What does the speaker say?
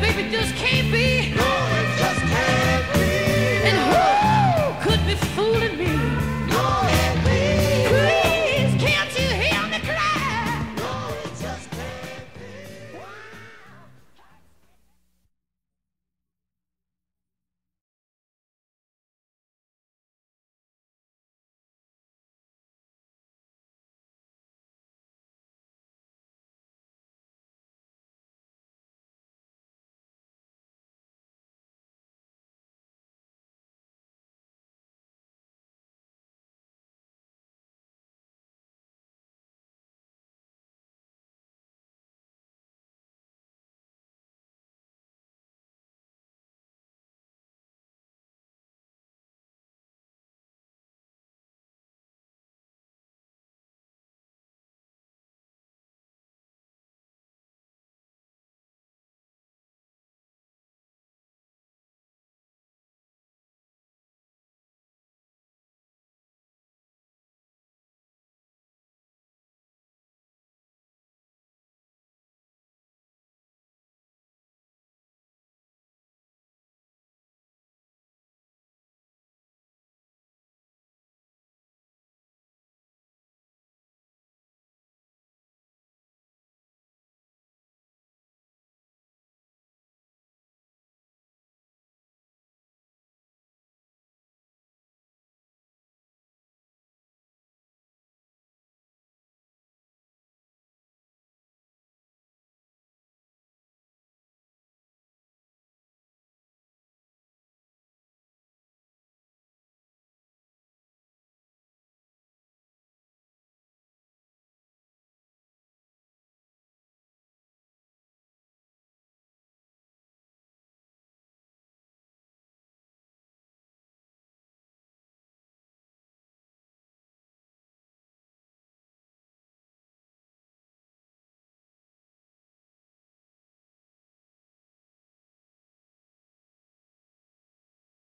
baby, baby just keep